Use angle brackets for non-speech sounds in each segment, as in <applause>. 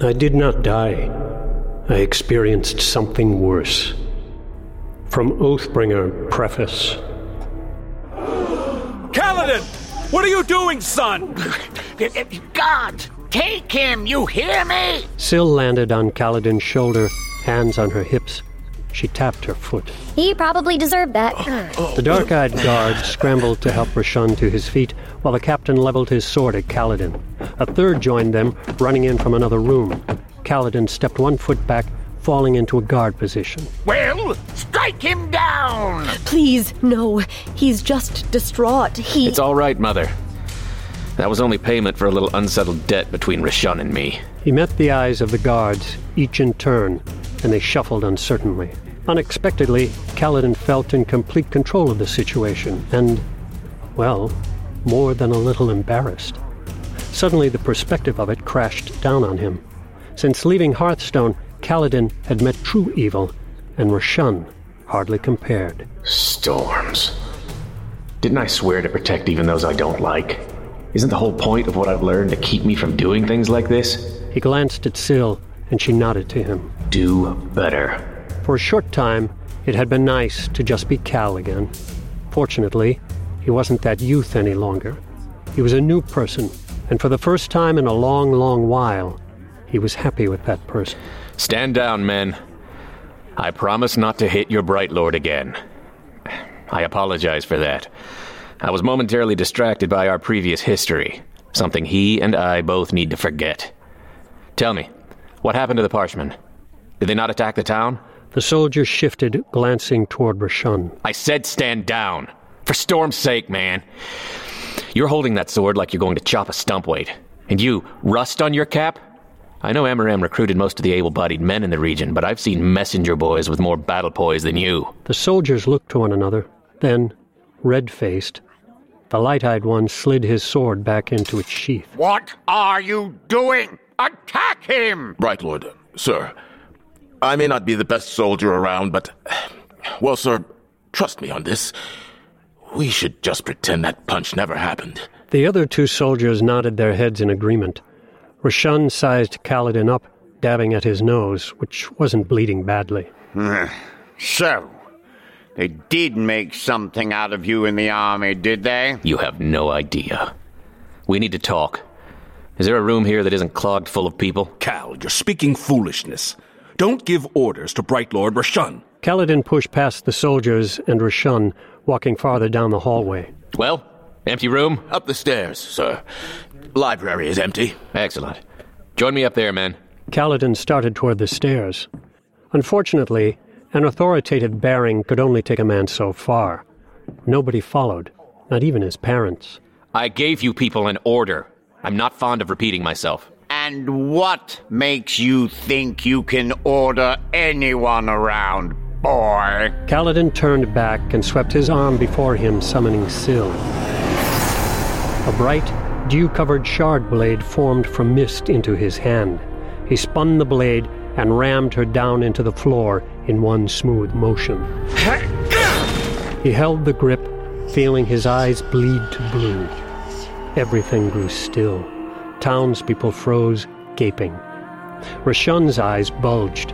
I did not die. I experienced something worse. From Oathbringer Preface. Kaladin! What are you doing, son? God, take him, you hear me? Syl landed on Kaladin's shoulder, hands on her hips. She tapped her foot. He probably deserved that. The dark eyed guard scrambled to help Roshone to his feet while the captain leveled his sword at Kaladin. A third joined them, running in from another room. Kaladin stepped one foot back, falling into a guard position. Well, strike him down! Please, no. He's just distraught. He. It's all right, Mother. That was only payment for a little unsettled debt between Roshone and me. He met the eyes of the guards, each in turn, and they shuffled uncertainly. Unexpectedly, Kaladin felt in complete control of the situation and, well, more than a little embarrassed. Suddenly, the perspective of it crashed down on him. Since leaving Hearthstone, Kaladin had met true evil, and Roshone hardly compared. Storms. Didn't I swear to protect even those I don't like? Isn't the whole point of what I've learned to keep me from doing things like this? He glanced at Syl, and she nodded to him. Do better. For a short time, it had been nice to just be Cal again. Fortunately, he wasn't that youth any longer. He was a new person, and for the first time in a long, long while, he was happy with that person. Stand down, men. I promise not to hit your Bright Lord again. I apologize for that. I was momentarily distracted by our previous history, something he and I both need to forget. Tell me, what happened to the Parshmen? Did they not attack the town? The soldier shifted, glancing toward Roshone. I said stand down. For Storm's sake, man. You're holding that sword like you're going to chop a stump weight. And you, rust on your cap? I know Amaram recruited most of the able bodied men in the region, but I've seen messenger boys with more battle poise than you. The soldiers looked to one another. Then, red faced, the light eyed one slid his sword back into its sheath. What are you doing? Attack him! Right, Lord. Sir, I may not be the best soldier around, but. Well, sir, trust me on this. We should just pretend that punch never happened. The other two soldiers nodded their heads in agreement. Roshone sized Kaladin up, dabbing at his nose, which wasn't bleeding badly. <laughs> So, they did make something out of you in the army, did they? You have no idea. We need to talk. Is there a room here that isn't clogged full of people? Cal, you're speaking foolishness. Don't give orders to Bright Lord Roshone. Kaladin pushed past the soldiers and Roshone, walking farther down the hallway. Well, empty room? Up the stairs, sir. Library is empty. Excellent. Join me up there, men. Kaladin started toward the stairs. Unfortunately, an authoritative bearing could only take a man so far. Nobody followed, not even his parents. I gave you people an order. I'm not fond of repeating myself. And what makes you think you can order anyone around, boy? Kaladin turned back and swept his arm before him, summoning Syl. A bright, dew covered shard blade formed from mist into his hand. He spun the blade and rammed her down into the floor in one smooth motion. He held the grip, feeling his eyes bleed to blue. Everything grew still. Townspeople froze, gaping. Roshone's eyes bulged.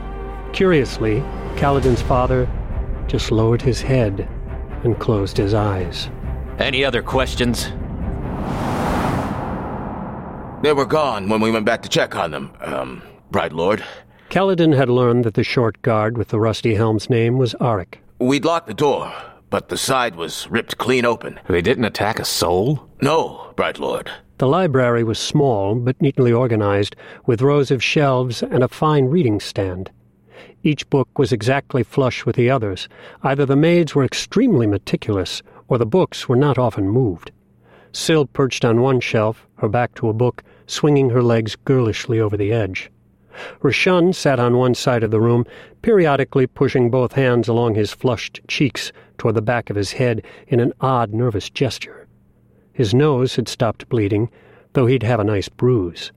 Curiously, Kaladin's father just lowered his head and closed his eyes. Any other questions? They were gone when we went back to check on them, um, Bright Lord. Kaladin had learned that the short guard with the rusty helm's name was Aric. We'd locked the door, but the side was ripped clean open. They didn't attack a soul? No, Bright Lord. The library was small but neatly organized, with rows of shelves and a fine reading stand. Each book was exactly flush with the others. Either the maids were extremely meticulous, or the books were not often moved. Syl perched on one shelf, her back to a book, swinging her legs girlishly over the edge. Roshone sat on one side of the room, periodically pushing both hands along his flushed cheeks toward the back of his head in an odd, nervous gesture. His nose had stopped bleeding, though he'd have a nice bruise.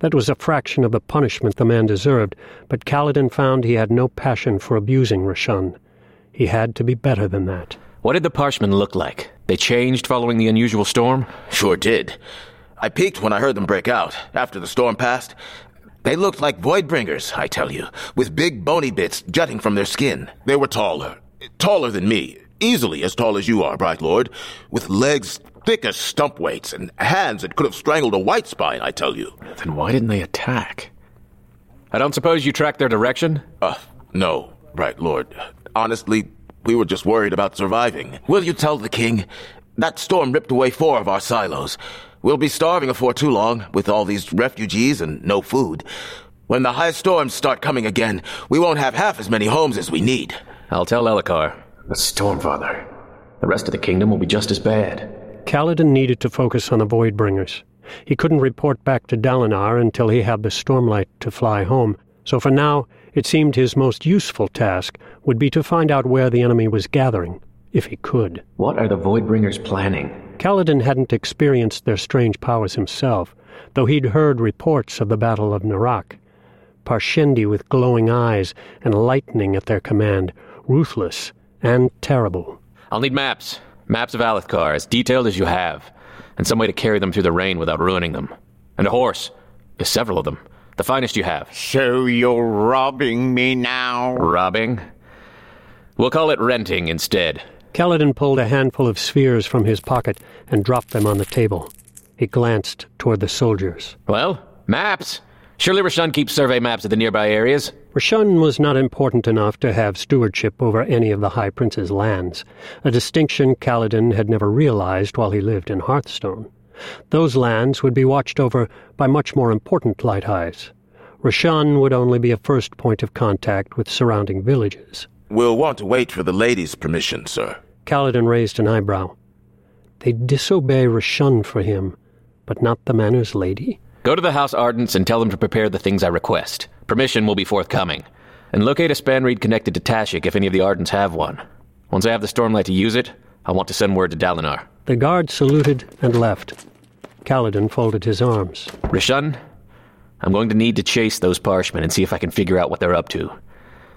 That was a fraction of the punishment the man deserved, but Kaladin found he had no passion for abusing Roshone. He had to be better than that. What did the Parshmen look like? They changed following the unusual storm? Sure did. I peeked when I heard them break out, after the storm passed. They looked like Voidbringers, I tell you, with big bony bits jutting from their skin. They were taller, taller than me, easily as tall as you are, Bright Lord, with legs thick as stump weights and hands that could have strangled a white spine, I tell you. Then why didn't they attack? I don't suppose you tracked their direction? Uh, no, right, Lord. Honestly, we were just worried about surviving. Will you tell the king? That storm ripped away four of our silos. We'll be starving before too long, with all these refugees and no food. When the high storms start coming again, we won't have half as many homes as we need. I'll tell Elhokar. The Stormfather, the rest of the kingdom will be just as bad. Kaladin needed to focus on the Voidbringers. He couldn't report back to Dalinar until he had the Stormlight to fly home, so for now it seemed his most useful task would be to find out where the enemy was gathering, if he could. What are the Voidbringers planning? Kaladin hadn't experienced their strange powers himself, though he'd heard reports of the Battle of Narak. Parshendi with glowing eyes and lightning at their command, ruthless and terrible. I'll need maps. Maps of Alethkar, as detailed as you have, and some way to carry them through the rain without ruining them. And a horse. There's several of them. The finest you have. So you're robbing me now? Robbing? We'll call it renting instead. Kaladin pulled a handful of spheres from his pocket and dropped them on the table. He glanced toward the soldiers. Well, maps. Surely Roshone keeps survey maps of the nearby areas. Roshone was not important enough to have stewardship over any of the High Prince's lands, a distinction Kaladin had never realized while he lived in Hearthstone. Those lands would be watched over by much more important light eyes. Roshone would only be a first point of contact with surrounding villages. We'll want to wait for the lady's permission, sir. Kaladin raised an eyebrow. They'd disobey Roshone for him, but not the manor's lady? Go to the House Ardents and tell them to prepare the things I request. Permission will be forthcoming. And locate a spanreed connected to Tashikk if any of the Ardents have one. Once I have the Stormlight to use it, I want to send word to Dalinar. The guard saluted and left. Kaladin folded his arms. Roshone, I'm going to need to chase those Parshmen and see if I can figure out what they're up to.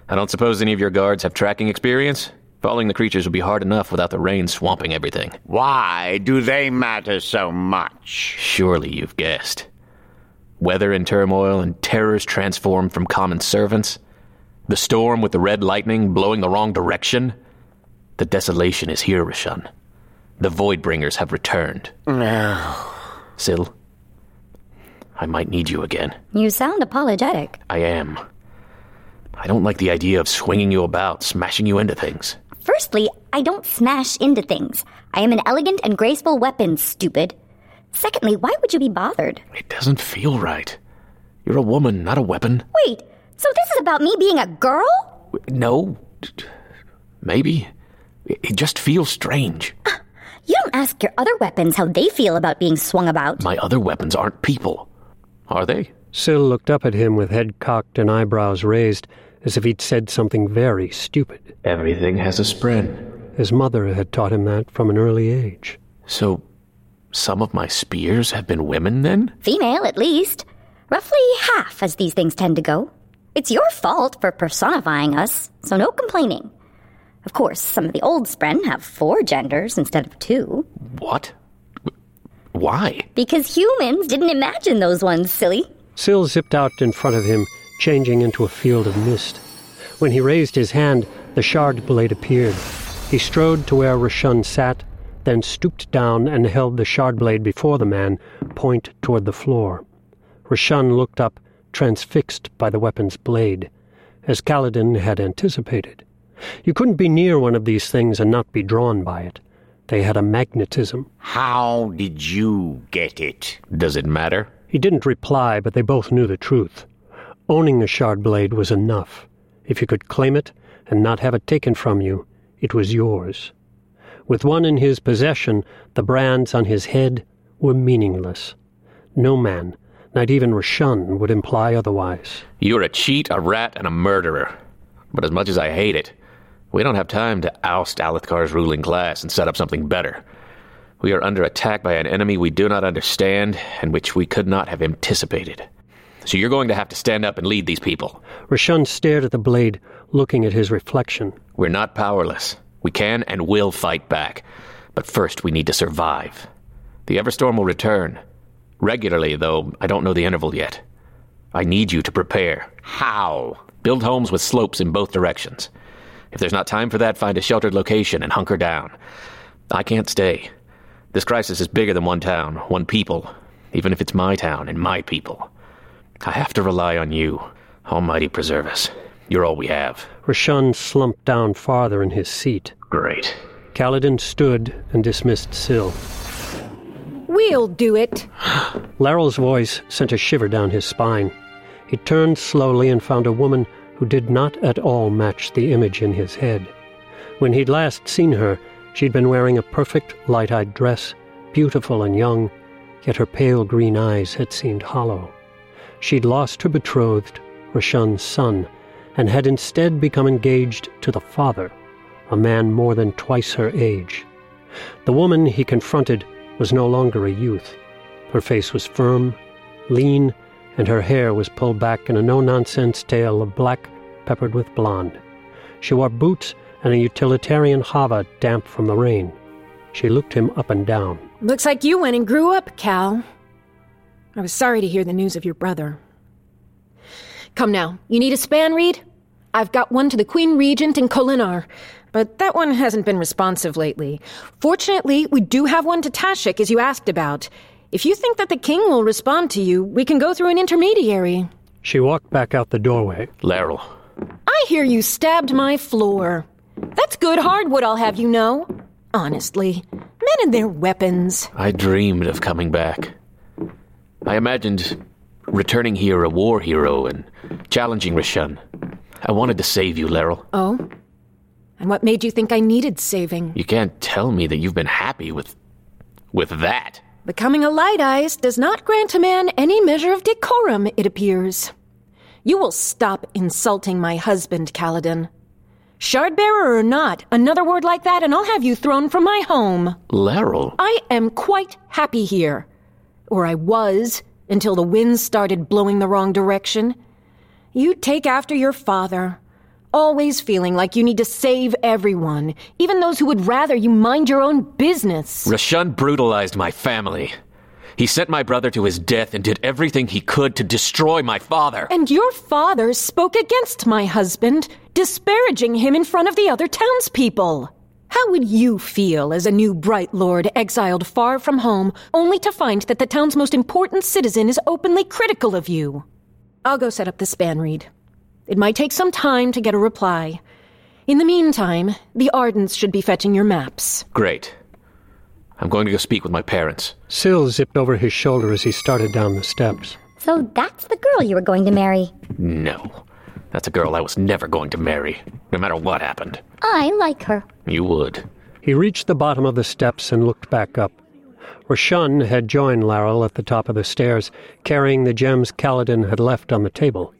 I don't suppose any of your guards have tracking experience? Following the creatures would be hard enough without the rain swamping everything. Why do they matter so much? Surely you've guessed. Weather in turmoil and terrors transformed from common servants. The storm with the red lightning blowing the wrong direction. The desolation is here, Roshone. The Voidbringers have returned. No. <sighs> Syl, I might need you again. You sound apologetic. I am. I don't like the idea of swinging you about, smashing you into things. Firstly, I don't smash into things. I am an elegant and graceful weapon, stupid. Secondly, why would you be bothered? It doesn't feel right. You're a woman, not a weapon. Wait, so this is about me being a girl? No. Maybe. It just feels strange. Uh, you don't ask your other weapons how they feel about being swung about. My other weapons aren't people. Are they? Syl looked up at him with head cocked and eyebrows raised, as if he'd said something very stupid. Everything has a spren. His mother had taught him that from an early age. So, some of my spears have been women then? Female, at least. Roughly half, as these things tend to go. It's your fault for personifying us, so no complaining. Of course, some of the old Spren have four genders instead of two. What? Why? Because humans didn't imagine those ones, silly. Syl zipped out in front of him, changing into a field of mist. When he raised his hand, the shard blade appeared. He strode to where Roshan sat, then stooped down and held the shard blade before the man, point toward the floor. Roshone looked up, transfixed by the weapon's blade, as Kaladin had anticipated. You couldn't be near one of these things and not be drawn by it. They had a magnetism. How did you get it? Does it matter? He didn't reply, but they both knew the truth. Owning a shard blade was enough. If you could claim it and not have it taken from you, it was yours. With one in his possession, the brands on his head were meaningless. No man, not even Roshone, would imply otherwise. You're a cheat, a rat, and a murderer. But as much as I hate it, we don't have time to oust Alethkar's ruling class and set up something better. We are under attack by an enemy we do not understand and which we could not have anticipated. So you're going to have to stand up and lead these people. Roshone stared at the blade, looking at his reflection. We're not powerless. We can and will fight back. But first, we need to survive. The Everstorm will return. Regularly, though I don't know the interval yet. I need you to prepare. How? Build homes with slopes in both directions. If there's not time for that, find a sheltered location and hunker down. I can't stay. This crisis is bigger than one town, one people, even if it's my town and my people. I have to rely on you. Almighty preserve us. You're all we have. Roshone slumped down farther in his seat. Great. Kaladin stood and dismissed Syl. We'll do it. <gasps> Laral's voice sent a shiver down his spine. He turned slowly and found a woman who did not at all match the image in his head. When he'd last seen her, she'd been wearing a perfect light eyed dress, beautiful and young, yet her pale green eyes had seemed hollow. She'd lost her betrothed, Roshone's son, and had instead become engaged to the father, a man more than twice her age. The woman he confronted was no longer a youth. Her face was firm, lean, and her hair was pulled back in a no-nonsense tail of black peppered with blonde. She wore boots and a utilitarian havah damp from the rain. She looked him up and down. Looks like you went and grew up, Cal. I was sorry to hear the news of your brother. Come now, you need a spanreed? I've got one to the Queen Regent in Kholinar, but that one hasn't been responsive lately. Fortunately, we do have one to Tashikk, as you asked about. If you think that the king will respond to you, we can go through an intermediary. She walked back out the doorway. Laral. I hear you stabbed my floor. That's good hardwood, I'll have you know. Honestly, men and their weapons. I dreamed of coming back. I imagined returning here a war hero and challenging Roshone. I wanted to save you, Laral. Oh? And what made you think I needed saving? You can't tell me that you've been happy with. with that. Becoming a light eyes does not grant a man any measure of decorum, it appears. You will stop insulting my husband, Kaladin. Shardbearer or not, another word like that and I'll have you thrown from my home. Laral. I am quite happy here. Or I was, until the winds started blowing the wrong direction. You take after your father, always feeling like you need to save everyone, even those who would rather you mind your own business. Roshone brutalized my family. He sent my brother to his death and did everything he could to destroy my father. And your father spoke against my husband, disparaging him in front of the other townspeople. How would you feel as a new Bright Lord exiled far from home, only to find that the town's most important citizen is openly critical of you? I'll go set up the spanreed. It might take some time to get a reply. In the meantime, the Ardents should be fetching your maps. Great. I'm going to go speak with my parents. Syl zipped over his shoulder as he started down the steps. So that's the girl you were going to marry. No. That's a girl I was never going to marry, no matter what happened. I like her. You would. He reached the bottom of the steps and looked back up. Roshone had joined Laral at the top of the stairs, carrying the gems Kaladin had left on the table.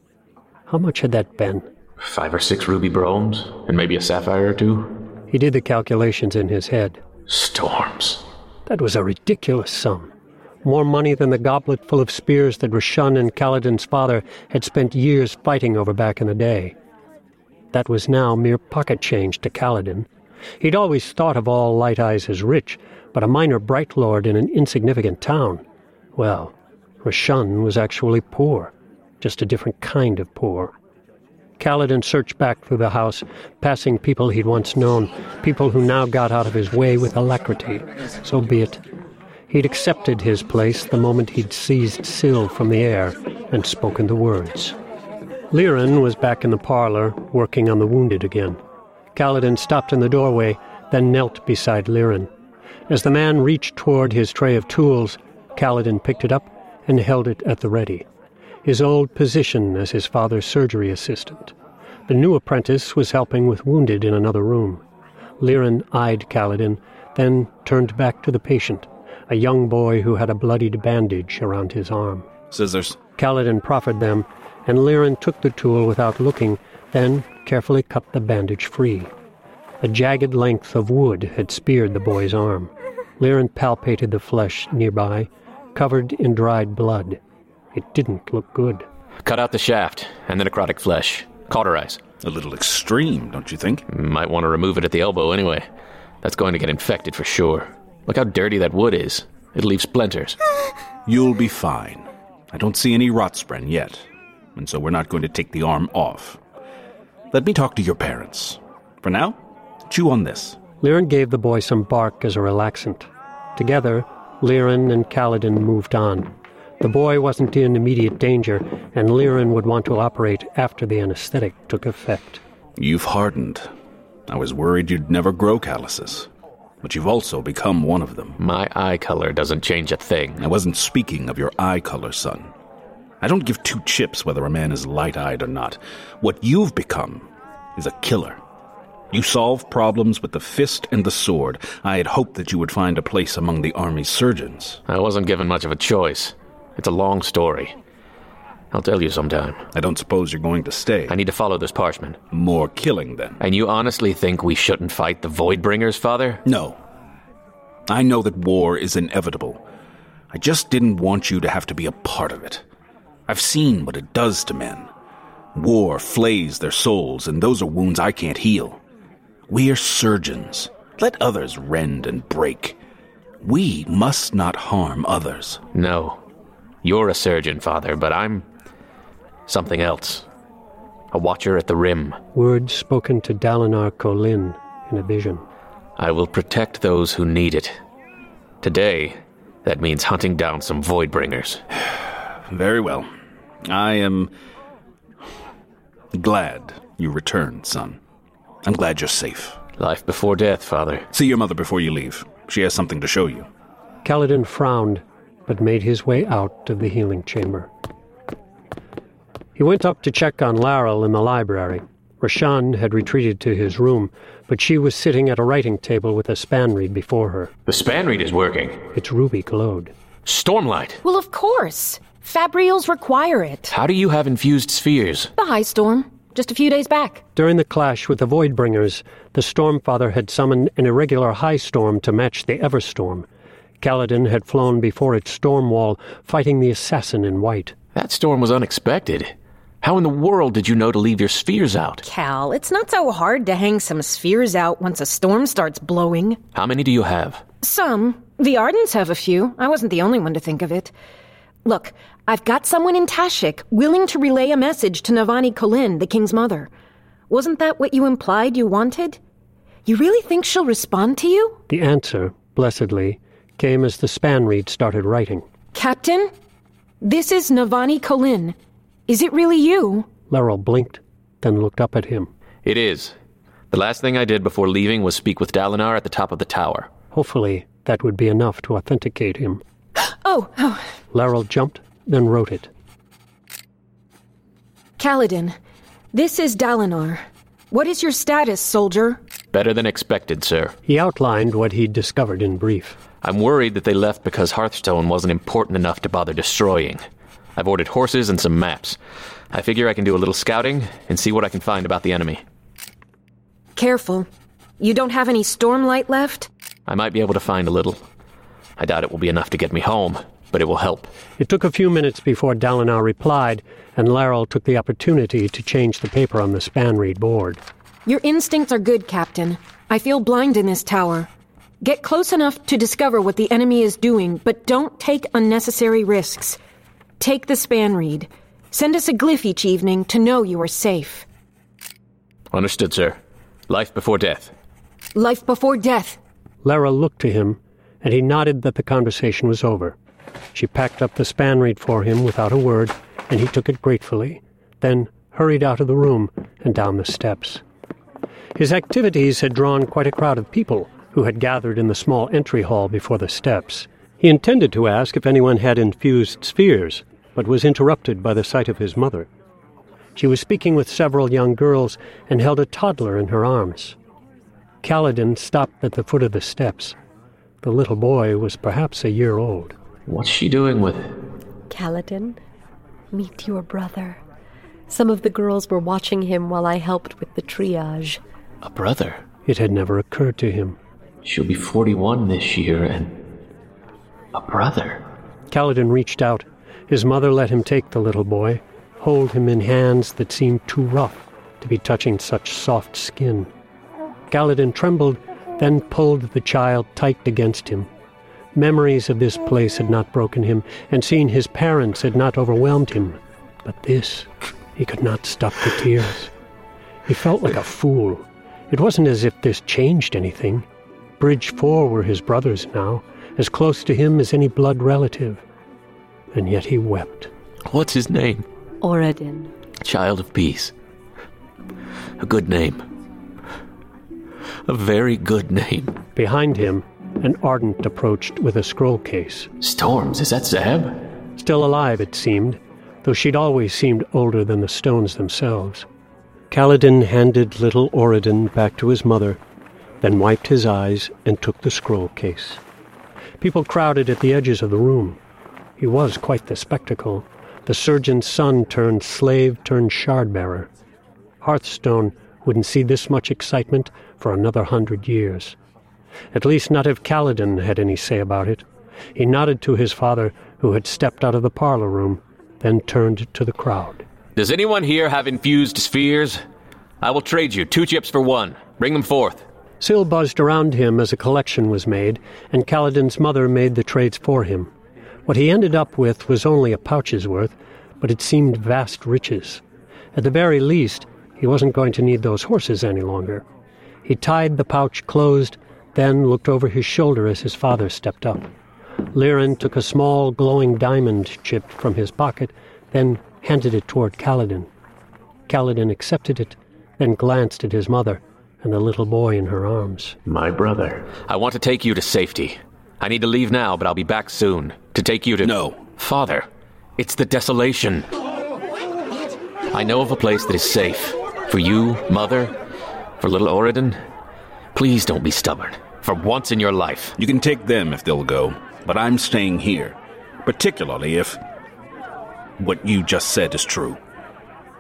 How much had that been? Five or six ruby broams, and maybe a sapphire or two. He did the calculations in his head. Storms. That was a ridiculous sum. More money than the goblet full of spears that Roshone and Kaladin's father had spent years fighting over back in the day. That was now mere pocket change to Kaladin. He'd always thought of all Light Eyes as rich, but a minor Bright Lord in an insignificant town. Well, Roshone was actually poor, just a different kind of poor. Kaladin searched back through the house, passing people he'd once known, people who now got out of his way with alacrity. So be it. He'd accepted his place the moment he'd seized Syl from the air and spoken the words. Lirin was back in the parlor, working on the wounded again. Kaladin stopped in the doorway, then knelt beside Lirin. As the man reached toward his tray of tools, Kaladin picked it up and held it at the ready. His old position as his father's surgery assistant. The new apprentice was helping with wounded in another room. Lirin eyed Kaladin, then turned back to the patient, a young boy who had a bloodied bandage around his arm. Scissors. Kaladin proffered them, and Lirin took the tool without looking, then carefully cut the bandage free. A jagged length of wood had speared the boy's arm. Lirin palpated the flesh nearby, covered in dried blood. It didn't look good. Cut out the shaft and the necrotic flesh. Cauterize. A little extreme, don't you think? Might want to remove it at the elbow anyway. That's going to get infected for sure. Look how dirty that wood is. It'll leave splinters. <laughs> You'll be fine. I don't see any rot spren yet. and so we're not going to take the arm off. Let me talk to your parents. For now, chew on this. Lirin gave the boy some bark as a relaxant. Together, Lirin and Kaladin moved on. The boy wasn't in immediate danger, and Lirin would want to operate after the anesthetic took effect. You've hardened. I was worried you'd never grow calluses. But you've also become one of them. My eye color doesn't change a thing. I wasn't speaking of your eye color, son. I don't give two chips whether a man is light eyed or not. What you've become is a killer. You solve problems with the fist and the sword. I had hoped that you would find a place among the army's surgeons. I wasn't given much of a choice. It's a long story. I'll tell you sometime. I don't suppose you're going to stay. I need to follow this parchment. More killing, then. And you honestly think we shouldn't fight the Voidbringers, Father? No. I know that war is inevitable. I just didn't want you to have to be a part of it. I've seen what it does to men. War flays their souls, and those are wounds I can't heal. We are surgeons. Let others rend and break. We must not harm others. No. You're a surgeon, Father, but I'm something else. A watcher at the rim. Words spoken to Dalinar Kholin in a vision. I will protect those who need it. Today, that means hunting down some Voidbringers. <sighs> Very well. I am glad you returned, son. I'm glad you're safe. Life before death, Father. See your mother before you leave. She has something to show you. Kaladin frowned, but made his way out of the healing chamber. He went up to check on Laral in the library. Roshone had retreated to his room, but she was sitting at a writing table with a spanreed before her. The spanreed is working. Its ruby glowed. Stormlight! Well, of course. Fabrials require it. How do you have infused spheres? The High Storm, just a few days back. During the clash with the Voidbringers, the Stormfather had summoned an irregular high storm to match the Everstorm. Kaladin had flown before its storm wall, fighting the assassin in white. That storm was unexpected. How in the world did you know to leave your spheres out? Cal, it's not so hard to hang some spheres out once a storm starts blowing. How many do you have? Some. The Ardents have a few. I wasn't the only one to think of it. Look, I've got someone in Tashikk willing to relay a message to Navani Kholin, the king's mother. Wasn't that what you implied you wanted? You really think she'll respond to you? The answer, blessedly, came as the spanreed started writing. Captain, this is Navani Kholin. Is it really you? Laral blinked, then looked up at him. It is. The last thing I did before leaving was speak with Dalinar at the top of the tower. Hopefully, that would be enough to authenticate him. <gasps> Oh, oh. Laral jumped, then wrote it. Kaladin, this is Dalinar. What is your status, soldier? Better than expected, sir. He outlined what he'd discovered in brief. I'm worried that they left because Hearthstone wasn't important enough to bother destroying. I've ordered horses and some maps. I figure I can do a little scouting and see what I can find about the enemy. Careful. You don't have any stormlight left? I might be able to find a little. I doubt it will be enough to get me home, but it will help. It took a few minutes before Dalinar replied, and Laral took the opportunity to change the paper on the spanreed board. Your instincts are good, Captain. I feel blind in this tower. Get close enough to discover what the enemy is doing, but don't take unnecessary risks. Take the spanreed. Send us a glyph each evening to know you are safe. Understood, sir. Life before death. Life before death. Lara looked to him, and he nodded that the conversation was over. She packed up the spanreed for him without a word, and he took it gratefully, then hurried out of the room and down the steps. His activities had drawn quite a crowd of people who had gathered in the small entry hall before the steps. He intended to ask if anyone had infused spheres, but was interrupted by the sight of his mother. She was speaking with several young girls and held a toddler in her arms. Kaladin stopped at the foot of the steps. The little boy was perhaps a year old. What's she doing with Kaladin, meet your brother. Some of the girls were watching him while I helped with the triage. a brother? It had never occurred to him. She'll be 41 this year and. a brother. Kaladin reached out. His mother let him take the little boy, hold him in hands that seemed too rough to be touching such soft skin. Kaladin trembled, then pulled the child tight against him. Memories of this place had not broken him, and seeing his parents had not overwhelmed him. But this, he could not stop the tears. He felt like a fool. It wasn't as if this changed anything. Bridge Four were his brothers now, as close to him as any blood relative. And yet he wept. What's his name? Oroden. Child of Peace. A good name. A very good name. Behind him, an Ardent approached with a scroll case. Storms, is that Zab? Still alive, it seemed, though she'd always seemed older than the stones themselves. Kaladin handed little Oroden back to his mother, then wiped his eyes and took the scroll case. People crowded at the edges of the room. He was quite the spectacle, the surgeon's son turned slave turned shard bearer. Hearthstone wouldn't see this much excitement for another hundred years. At least not if Kaladin had any say about it. He nodded to his father, who had stepped out of the parlor room, then turned to the crowd. Does anyone here have infused spheres? I will trade you two chips for one. Bring them forth. Syl buzzed around him as a collection was made, and Kaladin's mother made the trades for him. What he ended up with was only a pouch's worth, but it seemed vast riches. At the very least, he wasn't going to need those horses any longer. He tied the pouch closed, then looked over his shoulder as his father stepped up. Lirin took a small glowing diamond chip from his pocket, then handed it toward Kaladin. Kaladin accepted it, then glanced at his mother and the little boy in her arms. My brother. I want to take you to safety. I need to leave now, but I'll be back soon. To take you to. No. Father, it's the desolation. I know of a place that is safe. For you, Mother, for little Oroden. Please don't be stubborn. For once in your life. You can take them if they'll go, but I'm staying here. Particularly if what you just said is true.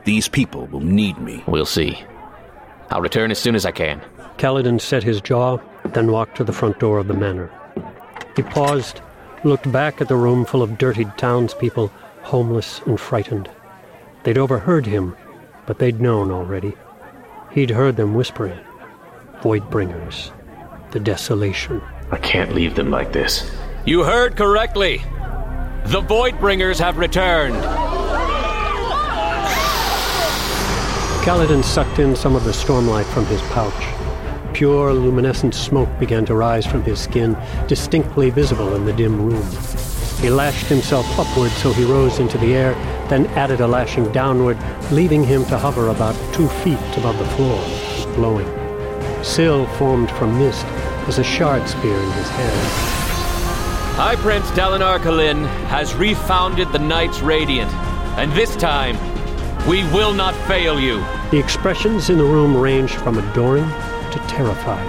These people will need me. We'll see. I'll return as soon as I can. Kaladin set his jaw, then walked to the front door of the manor. He paused, looked back at the room full of dirtied townspeople, homeless and frightened. They'd overheard him, but they'd known already. He'd heard them whispering. Voidbringers. The desolation. I can't leave them like this. You heard correctly. The void bringers have returned. Kaladin sucked in some of the stormlight from his pouch. Pure luminescent smoke began to rise from his skin, distinctly visible in the dim room. He lashed himself upward so he rose into the air, then added a lashing downward, leaving him to hover about two feet above the floor, glowing. Syl formed from mist as a shard spear in his hand. High Prince Dalinar Kholin has refounded the Knights Radiant, and this time, we will not fail you. The expressions in the room ranged from adoring to terrified.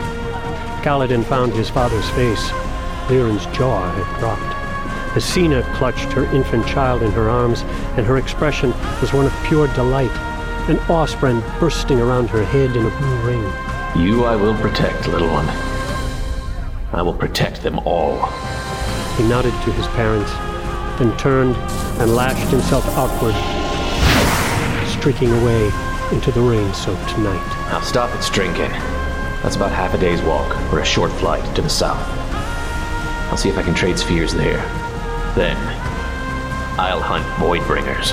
Kaladin found his father's face. Lirin's jaw had dropped. Hesina clutched her infant child in her arms, and her expression was one of pure delight, an awe-spren bursting around her head in a blue ring. You I will protect, little one. I will protect them all. He nodded to his parents, then turned and lashed himself outward, streaking away into the rain-soaked night. I'll stop at Strinken. That's about half a day's walk, or a short flight to the south. I'll see if I can trade spheres there. Then, I'll hunt Voidbringers.